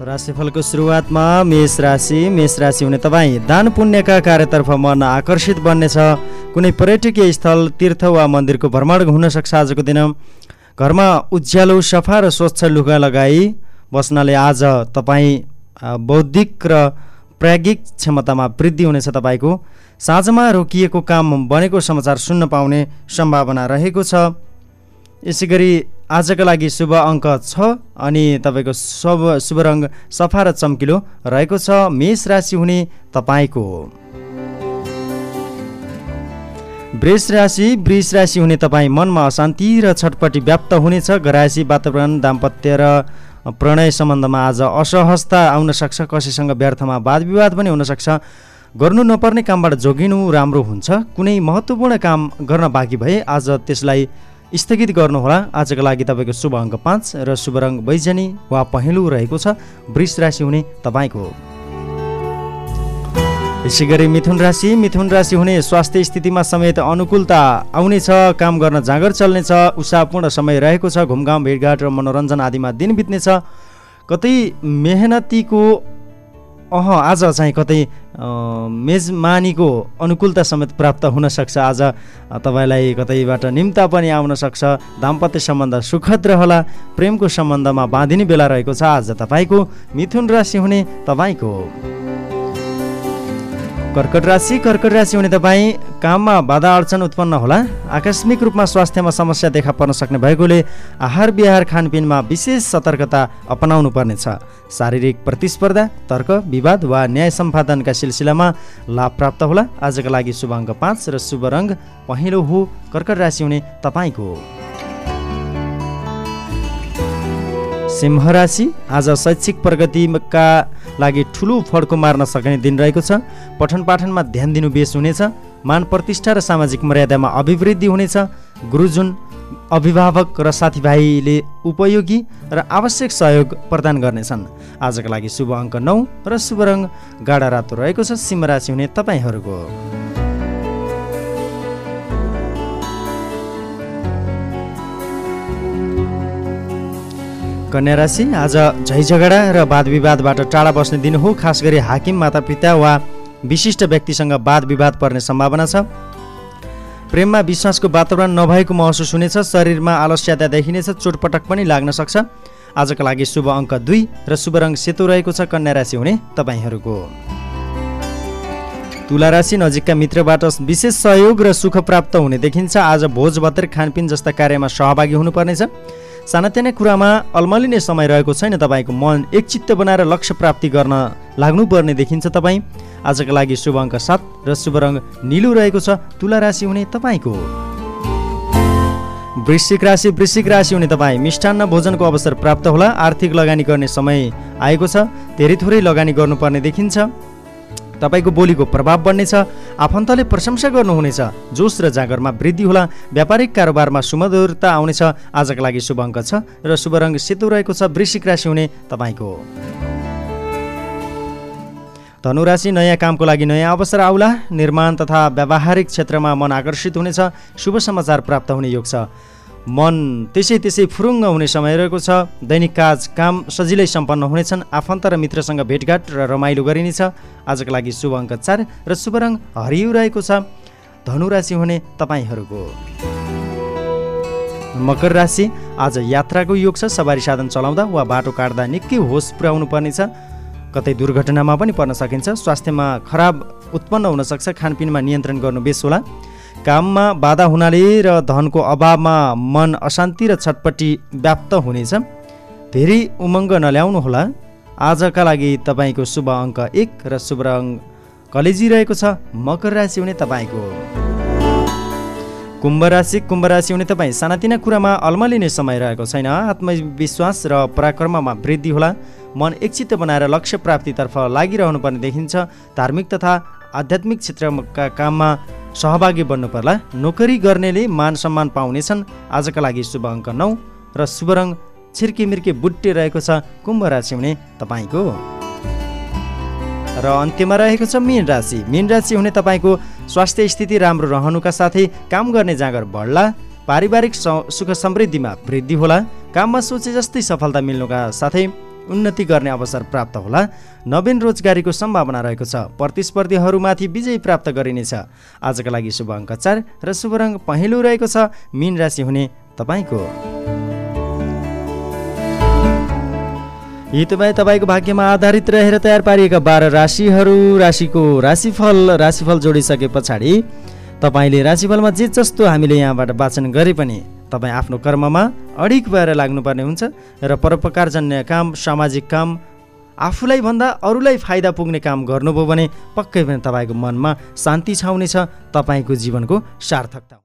राशिफलको सुरुवातमा मेष राशि मेष राशि हुने तपाईँ दान पुण्यका कार्यतर्फ मन आकर्षित बन्नेछ। कुनै पर्यटकीय स्थल तीर्थ वा मन्दिरको भ्रमण हुनसक्छ आजको दिन। घरमा उज्यालो सफा र स्वच्छ लुगा लगाई बस्नाले आज तपाईँ बौद्धिक र प्राज्ञिक क्षमतामा वृद्धि हुनेछ तपाईँको। साँझमा रोकिएको काम बनेको समाचार सुन्न पाउने सम्भावना रहेको छ। यसै गरी आजका लागि शुभ अङ्क छ अनि तपाईँको शुभ शुभ रङ सफा र चम्किलो रहेको छ। मेष राशि हुने तपाईँको। वृष राशि वृष राशि हुने तपाईँ मनमा अशान्ति र छटपटी व्याप्त हुनेछ। घरासी वातावरण दाम्पत्य र प्रणय सम्बन्धमा आज असहजता आउन सक्छ। कसैसँग व्यर्थमा वाद विवाद पनि हुनसक्छ गर्नु नपर्ने कामबाट जोगिनु राम्रो हुन्छ। कुनै महत्त्वपूर्ण काम गर्न बाँकी भए आज त्यसलाई स्थगित गर्नुहोला। आजको लागि तपाईँको शुभ अङ्क पाँच र शुभ रङ बैजनी वा पहेँलो रहेको छ। वृष राशि हुने तपाईँको। यसै गरी मिथुन राशि मिथुन राशि हुने स्वास्थ्य स्थितिमा समेत अनुकूलता आउनेछ काम गर्न जाँगर चल्नेछ उत्साहपूर्ण समय रहेको छ घुमघाम भेटघाट र मनोरञ्जन आदिमा दिन बित्नेछ। कतै मेहनतीको अह आज चाहिँ कतै मेजमानीको अनुकूलता समेत प्राप्त हुनसक्छ आज तपाईँलाई कतैबाट निम्ता पनि आउन सक्छ। दाम्पत्य सम्बन्ध सुखद रहला। प्रेमको सम्बन्धमा बाँधिने बेला रहेको छ। आज तपाईँको मिथुन राशि हुने तपाईँको। कर्कट राशि कर्कट राशि हुने तपाईँ काममा बाधा अडचन उत्पन्न होला। आकस्मिक रूपमा स्वास्थ्यमा समस्या देखा पर्न सक्ने भएकोले आहार विहार खानपिनमा विशेष सतर्कता अपनाउनु पर्नेछ शारीरिक प्रतिस्पर्धा तर्क विवाद वा न्याय सम्पादनका सिलसिलामा लाभ प्राप्त होला। आजका लागि शुभ पाँच र शुभ रङ पहेँलो हो कर्कट राशि हुने तपाईँको। सिंह राशि आज शैक्षिक प्रगतिका लागि ठुलो फड्को मार्न सक्ने दिन रहेको छ। पठन पाठनमा ध्यान दिनु बेस हुनेछ। मान प्रतिष्ठा र सामाजिक मर्यादामा अभिवृद्धि हुनेछ। गुरुजुन अभिभावक र साथीभाइले उपयोगी र आवश्यक सहयोग प्रदान गर्नेछन्। आजका लागि शुभ अङ्क नौ र शुभ रङ गाडा रातो रहेको छ। सिंह राशि हुने तपाईँहरूको कन्या राशि आज झैझगडा र वाद विवादबाट टाढा बस्ने दिन हो। खास गरी हाकिम मातापिता वा विशिष्ट व्यक्तिसँग वाद विवाद पर्ने सम्भावना छ। प्रेममा विश्वासको वातावरण नभएको महसुस हुनेछ। शरीरमा आलस्यता देखिनेछ। चोटपटक पनि लाग्न सक्छ। आजका लागि शुभ अङ्क दुई र शुभ रङ सेतो रहेको छ। कन्या राशि हुने तपाईँहरूको। तुला राशि नजिकका मित्रबाट विशेष सहयोग र सुख प्राप्त हुने देखिन्छ। आज भोज भत्तर खानपिन जस्ता कार्यमा सहभागी हुनुपर्नेछ। सानातिना कुरामा अल्मलिने समय रहेको छैन तपाईँको मन एकचित्त बनाएर लक्ष्य प्राप्ति गर्न लाग्नुपर्ने देखिन्छ तपाईँ। आजका लागि शुभ अङ्क सात र शुभ रङ निलो रहेको छ। तुला राशि हुने तपाईँको। वृश्चिक राशि वृश्चिक राशि हुने तपाईँ। मिष्टान्न भोजनको अवसर प्राप्त होला। आर्थिक लगानी गर्ने समय आएको छ। धेरै थोरै लगानी गर्नुपर्ने देखिन्छ। तपाईँको बोलीको प्रभाव बढ्नेछ आफन्तले प्रशंसा गर्नुहुनेछ जोस र जागरमा वृद्धि होला व्यापारिक कारोबारमा सुमधुरता आउनेछ आजका लागि शुभ अङ्क छ र शुभ रङ सेतो रहेको छ वृश्चिक राशि हुने तपाईँको। धनुराशि नयाँ कामको लागि नयाँ अवसर आउला निर्माण तथा व्यावहारिक क्षेत्रमा मन आकर्षित हुनेछ शुभ समाचार प्राप्त हुने योग छ। मन त्यसै त्यसै फुरुङ्ग हुने समय रहेको छ। दैनिक काज काम सजिलै सम्पन्न हुनेछन्। आफन्त र मित्रसँग भेटघाट र रमाइलो गरिनेछ आजको लागि शुभ अङ्क चार र शुभ रङ हरियो रहेको छ। धनुराशि हुने तपाईँहरूको। मकर राशि आज यात्राको योग छ। सवारी साधन चलाउँदा वा बाटो काट्दा निकै होस पुर्याउनु पर्नेछ कतै दुर्घटनामा पनि पर्न सकिन्छ। स्वास्थ्यमा खराब उत्पन्न हुनसक्छ खानपिनमा नियन्त्रण गर्नु बेस होला। काममा बाधा हुनाले र धनको अभावमा मन अशान्ति र छटपट्टि व्याप्त हुनेछ। धेरै उमङ्ग नल्याउनुहोला। आजका लागि तपाईँको शुभ अङ्क एक र शुभ रङ कलेजी रहेको छ। मकर राशि हुने तपाईँको। कुम्भ राशि कुम्भ राशि हुने तपाईँ सानातिना कुरामा अल्मलिने समय रहेको छैन। आत्मविश्वास र पराक्रममा वृद्धि होला। मन एकचित्त बनाएर लक्ष्य प्राप्तितर्फ लागिरहनु पर्ने देखिन्छ। धार्मिक तथा आध्यात्मिक क्षेत्रका काममा सहभागी बन्नु पर्ला। नोकरी गर्नेले मान सम्मान पाउनेछन्। आजका लागि शुभ अङ्क नौ र शुभ रङ छिर्की मिर्की बुट्टे रहेको छ कुम्भ राशि हुने तपाईँको। र अन्त्यमा रहेको छ मीन राशि। मीन राशि हुने तपाईँको स्वास्थ्य स्थिति राम्रो रहनुका साथै काम गर्ने जाँगर बढ्ला। पारिवारिक सुख समृद्धिमा वृद्धि होला। काममा सोचे जस्तै सफलता मिल्नुका साथै उन्नति गर्ने अवसर प्राप्त होला। नवीन रोजगारीको सम्भावना रहेको छ। प्रतिस्पर्धीहरूमाथि विजय प्राप्त गरिनेछ। आजका लागि शुभ अङ्क चार र शुभ रङ पहेँलो रहेको छ। मिन राशि हुने तपाईँको। यी तपाईँ तपाईँको भाग्यमा आधारित रहेर तयार पारिएका बाह्र राशिहरू राशिको राशिफल राशिफल जोडिसके पछाडि तपाईँले राशिफलमा जे जस्तो हामीले यहाँबाट वाचन गरे पनि तपाईँ आफ्नो कर्ममा अडिक भएर लाग्नुपर्ने हुन्छ र परोपकारजन्य काम सामाजिक काम आफूलाई भन्दा अरूलाई फाइदा पुग्ने काम गर्नुभयो भने पक्कै पनि तपाईँको मनमा शान्ति छाउनेछ तपाईँको जीवनको सार्थकता